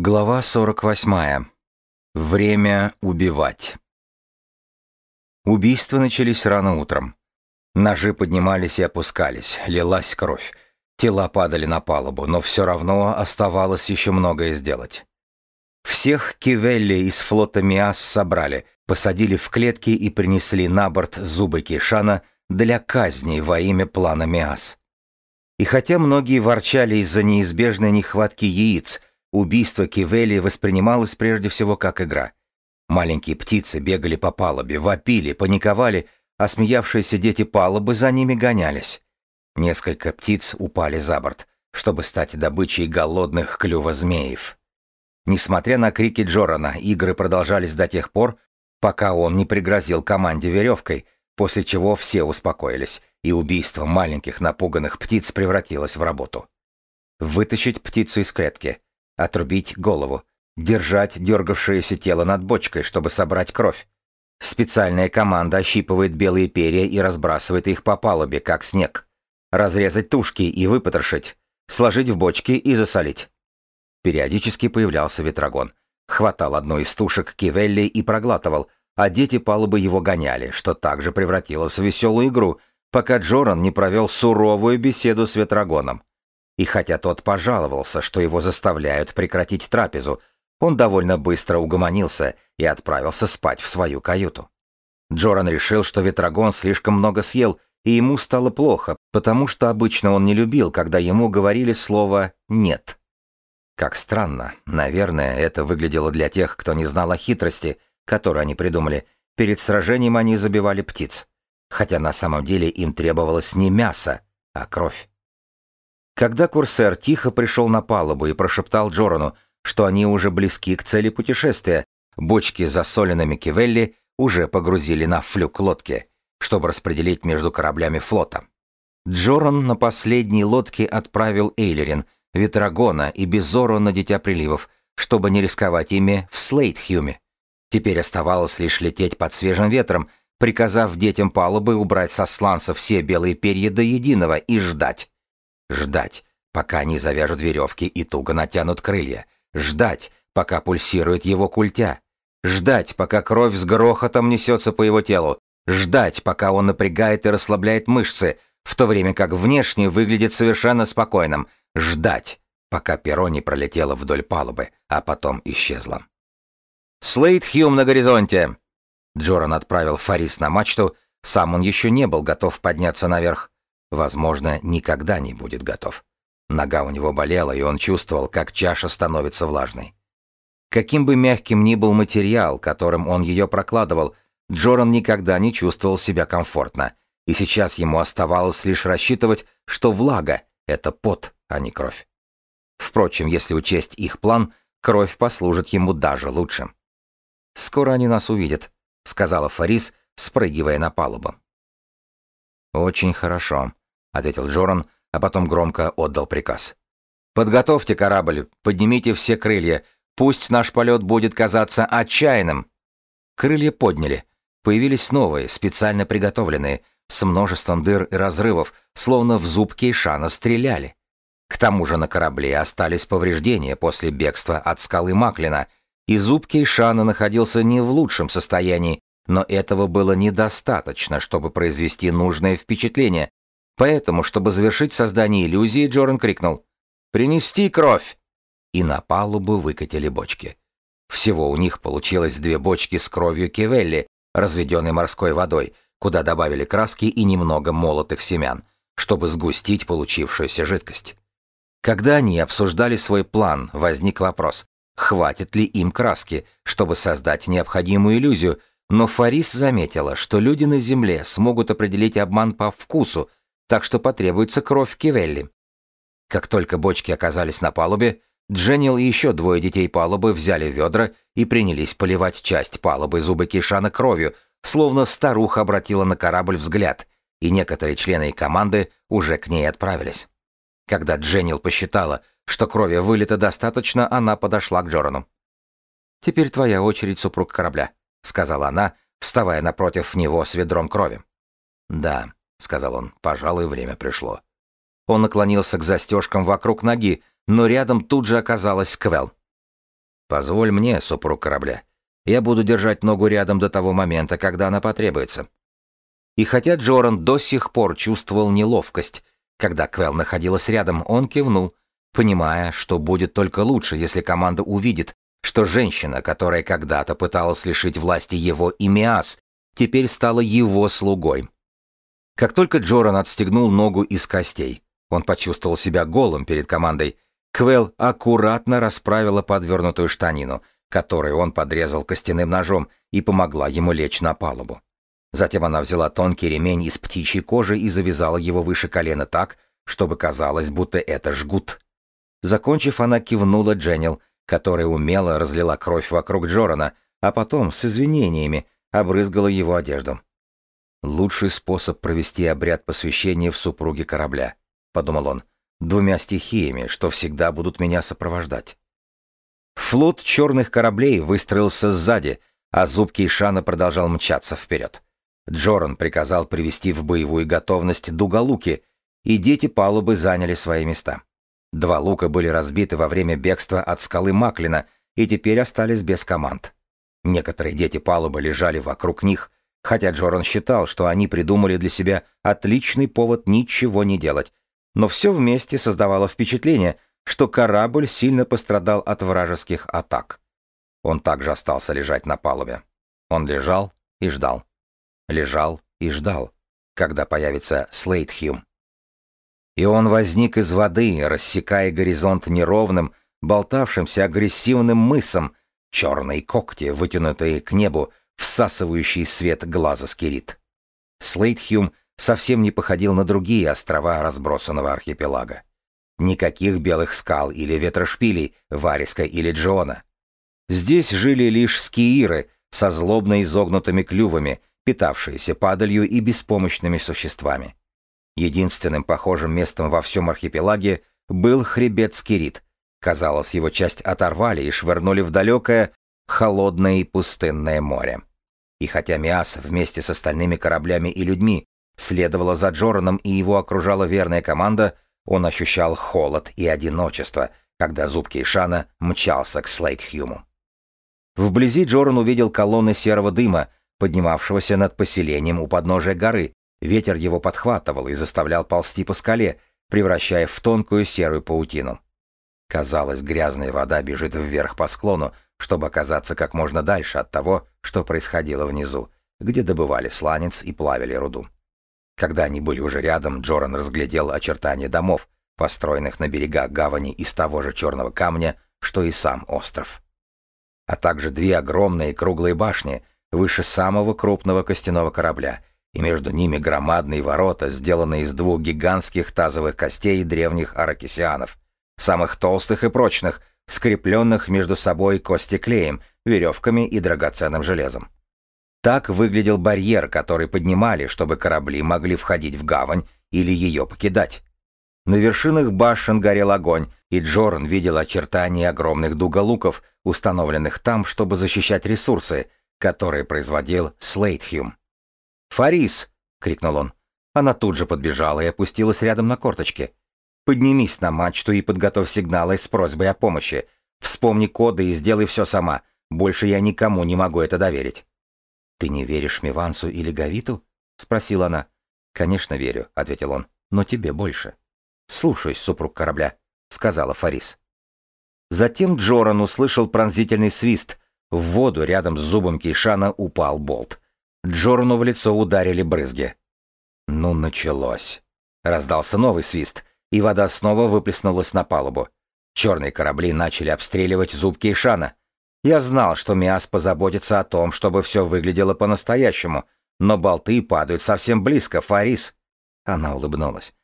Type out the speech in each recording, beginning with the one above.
Глава 48. Время убивать. Убийства начались рано утром. Ножи поднимались и опускались, лилась кровь. Тела падали на палубу, но все равно оставалось еще многое сделать. Всех кивелли из флота Миас собрали, посадили в клетки и принесли на борт зубы Кишана для казни во имя плана Миас. И хотя многие ворчали из-за неизбежной нехватки яиц, убийство Кивели воспринималось прежде всего как игра. Маленькие птицы бегали по палубе, вопили, паниковали, а смеявшиеся дети палубы за ними гонялись. Несколько птиц упали за борт, чтобы стать добычей голодных клюва змеев. Несмотря на крики Джорана, игры продолжались до тех пор, пока он не пригрозил команде веревкой, после чего все успокоились, и убийство маленьких напуганных птиц превратилось в работу. Вытащить птицу из клетки, отрубить голову, держать дергавшееся тело над бочкой, чтобы собрать кровь. Специальная команда ощипывает белые перья и разбрасывает их по палубе, как снег. Разрезать тушки и выпотрошить, сложить в бочки и засолить. Периодически появлялся ветрогон. Хватал одну из тушек Кивелли и проглатывал, а дети палубы его гоняли, что также превратилось в веселую игру, пока Джоран не провел суровую беседу с ветрогоном. И хотя тот пожаловался, что его заставляют прекратить трапезу, он довольно быстро угомонился и отправился спать в свою каюту. Джоран решил, что ветрогон слишком много съел, и ему стало плохо, потому что обычно он не любил, когда ему говорили слово «нет». Как странно, наверное, это выглядело для тех, кто не знал о хитрости, которую они придумали. Перед сражением они забивали птиц хотя на самом деле им требовалось не мясо, а кровь. Когда Курсер тихо пришел на палубу и прошептал Джорану, что они уже близки к цели путешествия, бочки с засоленными кивелли уже погрузили на флюк лодки, чтобы распределить между кораблями флота. Джоран на последней лодке отправил Эйлерин, Ветрогона и Безору на Дитя Приливов, чтобы не рисковать ими в Слейтхюме. Теперь оставалось лишь лететь под свежим ветром, приказав детям палубы убрать со сланца все белые перья до единого и ждать. Ждать, пока они завяжут веревки и туго натянут крылья. Ждать, пока пульсирует его культя. Ждать, пока кровь с грохотом несется по его телу. Ждать, пока он напрягает и расслабляет мышцы, в то время как внешне выглядит совершенно спокойным. Ждать, пока перо не пролетело вдоль палубы, а потом исчезло. «Слейд Хьюм на горизонте!» Джоран отправил Фарис на мачту, сам он еще не был готов подняться наверх. Возможно, никогда не будет готов. Нога у него болела, и он чувствовал, как чаша становится влажной. Каким бы мягким ни был материал, которым он ее прокладывал, Джоран никогда не чувствовал себя комфортно, и сейчас ему оставалось лишь рассчитывать, что влага — это пот, а не кровь. Впрочем, если учесть их план, кровь послужит ему даже лучше. «Скоро они нас увидят», сказала Фарис, спрыгивая на палубу. «Очень хорошо», — ответил Джоран, а потом громко отдал приказ. «Подготовьте корабль, поднимите все крылья, пусть наш полет будет казаться отчаянным». Крылья подняли. Появились новые, специально приготовленные, с множеством дыр и разрывов, словно в зуб Кейшана стреляли. К тому же на корабле остались повреждения после бегства от скалы Маклина, и зуб Кейшана находился не в лучшем состоянии, но этого было недостаточно, чтобы произвести нужное впечатление. Поэтому, чтобы завершить создание иллюзии, Джоран крикнул «Принести кровь!» И на палубу выкатили бочки. Всего у них получилось две бочки с кровью Кевелли, разведенной морской водой, куда добавили краски и немного молотых семян, чтобы сгустить получившуюся жидкость. Когда они обсуждали свой план, возник вопрос, хватит ли им краски, чтобы создать необходимую иллюзию, но Фарис заметила, что люди на Земле смогут определить обман по вкусу, так что потребуется кровь Кивелли. Как только бочки оказались на палубе, Дженнил и еще двое детей палубы взяли ведра и принялись поливать часть палубы зубы Кишана кровью, словно старуха обратила на корабль взгляд, и некоторые члены команды уже к ней отправились. Когда Дженнил посчитала, что крови вылито достаточно, она подошла к Джорану. «Теперь твоя очередь, супруг корабля», — сказала она, вставая напротив него с ведром крови. «Да», — сказал он, — «пожалуй, время пришло». Он наклонился к застежкам вокруг ноги, но рядом тут же оказалась Квел. «Позволь мне, супруг корабля. Я буду держать ногу рядом до того момента, когда она потребуется». И хотя Джоран до сих пор чувствовал неловкость, когда Квел находилась рядом, он кивнул, понимая, что будет только лучше, если команда увидит, что женщина, которая когда-то пыталась лишить власти его и Миас, теперь стала его слугой. Как только Джоран отстегнул ногу из костей, он почувствовал себя голым перед командой. Квел аккуратно расправила подвернутую штанину, которую он подрезал костяным ножом, и помогла ему лечь на палубу. Затем она взяла тонкий ремень из птичьей кожи и завязала его выше колена так, чтобы казалось, будто это жгут. Закончив, она кивнула Дженнил, которая умело разлила кровь вокруг Джорана, а потом, с извинениями, обрызгала его одежду. «Лучший способ провести обряд посвящения в супруге корабля», — подумал он, — «двумя стихиями, что всегда будут меня сопровождать». Флот черных кораблей выстроился сзади, а зубки Ишана продолжал мчаться вперед. Джоран приказал привести в боевую готовность дуголуки, и дети палубы заняли свои места. Два лука были разбиты во время бегства от скалы Маклина и теперь остались без команд. Некоторые дети палубы лежали вокруг них, хотя Джоран считал, что они придумали для себя отличный повод ничего не делать, но все вместе создавало впечатление, что корабль сильно пострадал от вражеских атак. Он также остался лежать на палубе. Он лежал и ждал. Лежал и ждал, когда появится Слейтхюм и он возник из воды, рассекая горизонт неровным, болтавшимся агрессивным мысом, черные когти, вытянутые к небу, всасывающий свет глаза скирит. Слейтхюм совсем не походил на другие острова разбросанного архипелага. Никаких белых скал или ветрошпилей, Вариска или Джона. Здесь жили лишь скииры со злобно изогнутыми клювами, питавшиеся падалью и беспомощными существами. Единственным похожим местом во всем архипелаге был хребет Скирит. Казалось, его часть оторвали и швырнули в далекое, холодное и пустынное море. И хотя Миас вместе с остальными кораблями и людьми следовала за Джораном и его окружала верная команда, он ощущал холод и одиночество, когда зубки Ишана мчался к Слейтхьюму. Вблизи Джоран увидел колонны серого дыма, поднимавшегося над поселением у подножия горы, Ветер его подхватывал и заставлял ползти по скале, превращая в тонкую серую паутину. Казалось, грязная вода бежит вверх по склону, чтобы оказаться как можно дальше от того, что происходило внизу, где добывали сланец и плавили руду. Когда они были уже рядом, Джоран разглядел очертания домов, построенных на берегах гавани из того же черного камня, что и сам остров. А также две огромные круглые башни выше самого крупного костяного корабля и между ними громадные ворота, сделанные из двух гигантских тазовых костей древних аракисианов, самых толстых и прочных, скрепленных между собой костеклеем, веревками и драгоценным железом. Так выглядел барьер, который поднимали, чтобы корабли могли входить в гавань или ее покидать. На вершинах башен горел огонь, и Джоран видел очертания огромных дуголуков, установленных там, чтобы защищать ресурсы, которые производил Слейтхюм. «Фарис!» — крикнул он. Она тут же подбежала и опустилась рядом на корточки. «Поднимись на мачту и подготовь сигналы с просьбой о помощи. Вспомни коды и сделай все сама. Больше я никому не могу это доверить». «Ты не веришь Мивансу или Гавиту?» — спросила она. «Конечно верю», — ответил он, — «но тебе больше». «Слушаюсь, супруг корабля», — сказала Фарис. Затем Джоран услышал пронзительный свист. В воду рядом с зубом Кейшана упал болт. Джорну в лицо ударили брызги. Ну, началось. Раздался новый свист, и вода снова выплеснулась на палубу. Черные корабли начали обстреливать зубки Ишана. Я знал, что Миас позаботится о том, чтобы все выглядело по-настоящему, но болты падают совсем близко, Фарис. Она улыбнулась.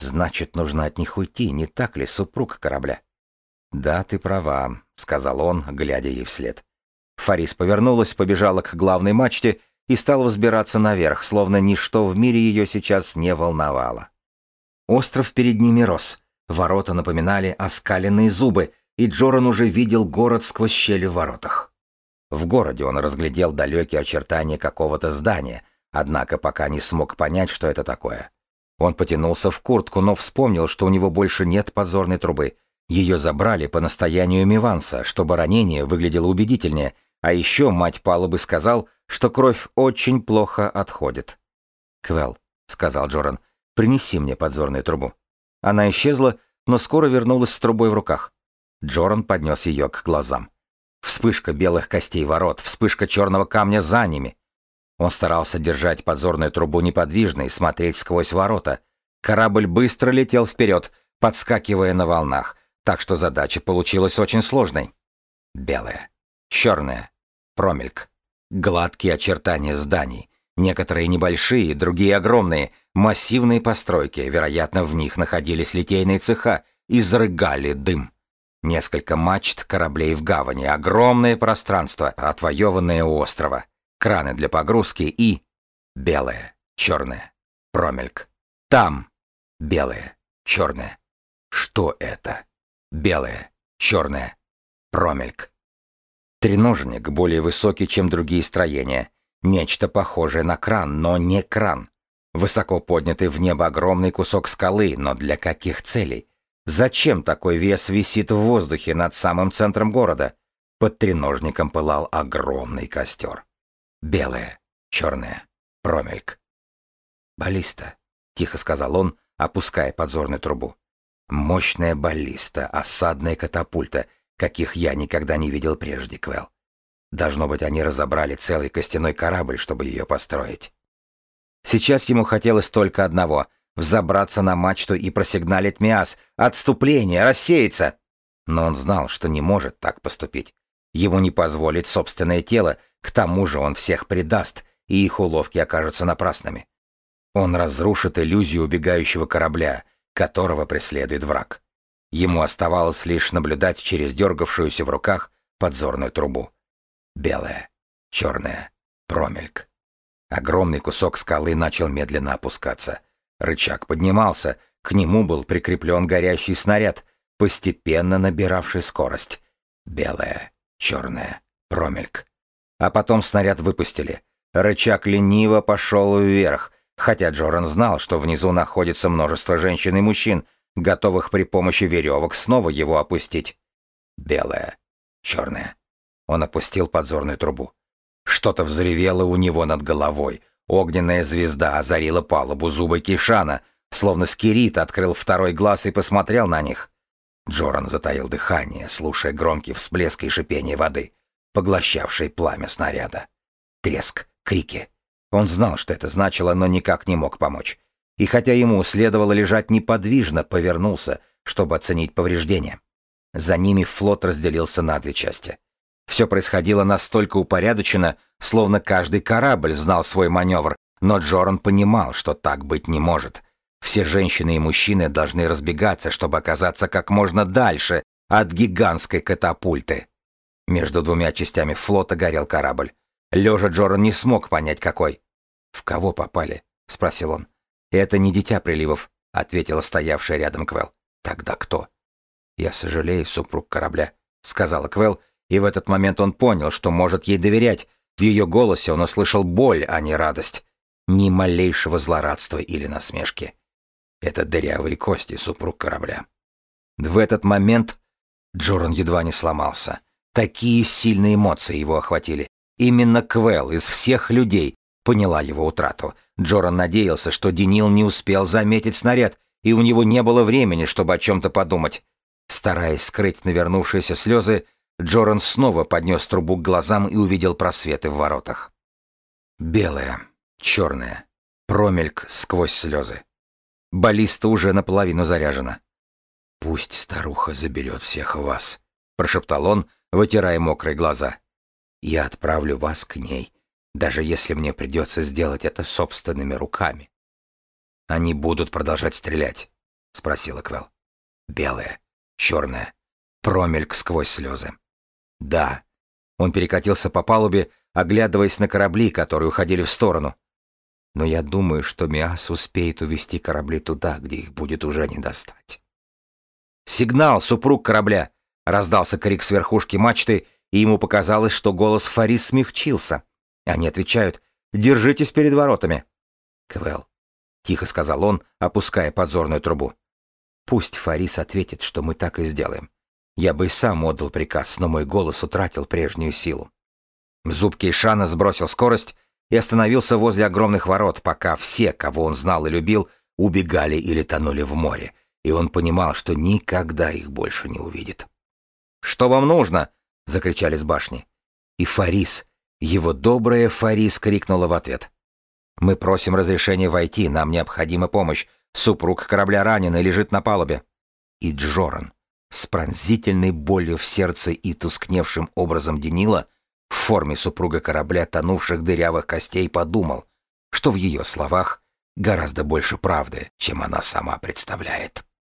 Значит, нужно от них уйти, не так ли, супруг корабля? Да, ты права, сказал он, глядя ей вслед. Фарис повернулась, побежала к главной мачте и стала взбираться наверх, словно ничто в мире ее сейчас не волновало. Остров перед ними рос, ворота напоминали оскаленные зубы, и Джоран уже видел город сквозь щели в воротах. В городе он разглядел далекие очертания какого-то здания, однако пока не смог понять, что это такое. Он потянулся в куртку, но вспомнил, что у него больше нет позорной трубы, Ее забрали по настоянию Миванса, чтобы ранение выглядело убедительнее, а еще мать палубы сказал, что кровь очень плохо отходит. «Квел», — сказал Джоран, — «принеси мне подзорную трубу». Она исчезла, но скоро вернулась с трубой в руках. Джоран поднес ее к глазам. Вспышка белых костей ворот, вспышка черного камня за ними. Он старался держать подзорную трубу неподвижной, смотреть сквозь ворота. Корабль быстро летел вперед, подскакивая на волнах, так что задача получилась очень сложной. Белая, черная, промельк, гладкие очертания зданий, некоторые небольшие, другие огромные, массивные постройки, вероятно, в них находились литейные цеха, изрыгали дым. Несколько мачт кораблей в гавани, огромное пространство, отвоеванное у острова, краны для погрузки и... Белое, черное, промельк. Там белое, черное. Что это? Белое, черное, промельк. Треножник более высокий, чем другие строения. Нечто похожее на кран, но не кран. Высоко поднятый в небо огромный кусок скалы, но для каких целей? Зачем такой вес висит в воздухе над самым центром города? Под треножником пылал огромный костер. Белое, черное, промельк. «Баллиста», — тихо сказал он, опуская подзорную трубу. «Мощная баллиста, осадная катапульта, каких я никогда не видел прежде, Квел. Должно быть, они разобрали целый костяной корабль, чтобы ее построить». Сейчас ему хотелось только одного — взобраться на мачту и просигналить Миас. Отступление, рассеяться! Но он знал, что не может так поступить. Ему не позволит собственное тело, к тому же он всех предаст, и их уловки окажутся напрасными. Он разрушит иллюзию убегающего корабля, которого преследует враг. Ему оставалось лишь наблюдать через дергавшуюся в руках подзорную трубу. Белая, черная, промельк. Огромный кусок скалы начал медленно опускаться. Рычаг поднимался, к нему был прикреплен горящий снаряд, постепенно набиравший скорость. Белая, черная, промельк. А потом снаряд выпустили. Рычаг лениво пошел вверх, хотя Джоран знал, что внизу находится множество женщин и мужчин, готовых при помощи веревок снова его опустить. Белая, черная. Он опустил подзорную трубу. Что-то взревело у него над головой. Огненная звезда озарила палубу зубы Кишана, словно скирит открыл второй глаз и посмотрел на них. Джоран затаил дыхание, слушая громкий всплеск и шипение воды, поглощавший пламя снаряда. Треск, крики. Он знал, что это значило, но никак не мог помочь. И хотя ему следовало лежать неподвижно, повернулся, чтобы оценить повреждения. За ними флот разделился на две части. Все происходило настолько упорядоченно, словно каждый корабль знал свой маневр, но Джоран понимал, что так быть не может. Все женщины и мужчины должны разбегаться, чтобы оказаться как можно дальше от гигантской катапульты. Между двумя частями флота горел корабль. Лежа Джоран не смог понять, какой. «В кого попали?» — спросил он. «Это не дитя приливов», — ответила стоявшая рядом Квел. «Тогда кто?» «Я сожалею, супруг корабля», — сказала Квел, и в этот момент он понял, что может ей доверять. В ее голосе он услышал боль, а не радость. Ни малейшего злорадства или насмешки. Это дырявые кости, супруг корабля. В этот момент Джоран едва не сломался. Такие сильные эмоции его охватили. Именно Квел из всех людей поняла его утрату. Джоран надеялся, что Денил не успел заметить снаряд, и у него не было времени, чтобы о чем-то подумать. Стараясь скрыть навернувшиеся слезы, Джоран снова поднес трубу к глазам и увидел просветы в воротах. Белая, черная, промельк сквозь слезы. Баллиста уже наполовину заряжена. «Пусть старуха заберет всех вас», — прошептал он, вытирая мокрые глаза. «Я отправлю вас к ней, даже если мне придется сделать это собственными руками. Они будут продолжать стрелять, спросила Квел. Белая, черная, промельк сквозь слезы. Да. Он перекатился по палубе, оглядываясь на корабли, которые уходили в сторону. Но я думаю, что Миас успеет увести корабли туда, где их будет уже не достать. «Сигнал, супруг корабля!» — раздался крик с верхушки мачты, и ему показалось, что голос Фарис смягчился — они отвечают «Держитесь перед воротами». «Квел», — тихо сказал он, опуская подзорную трубу. Пусть Фарис ответит, что мы так и сделаем. Я бы и сам отдал приказ, но мой голос утратил прежнюю силу. Зубки Ишана сбросил скорость и остановился возле огромных ворот, пока все, кого он знал и любил, убегали или тонули в море, и он понимал, что никогда их больше не увидит. «Что вам нужно?» — закричали с башни. И Фарис, его добрая Фарис, крикнула в ответ. «Мы просим разрешения войти, нам необходима помощь. Супруг корабля ранен и лежит на палубе». И Джоран, с пронзительной болью в сердце и тускневшим образом Денила, в форме супруга корабля тонувших дырявых костей, подумал, что в ее словах гораздо больше правды, чем она сама представляет.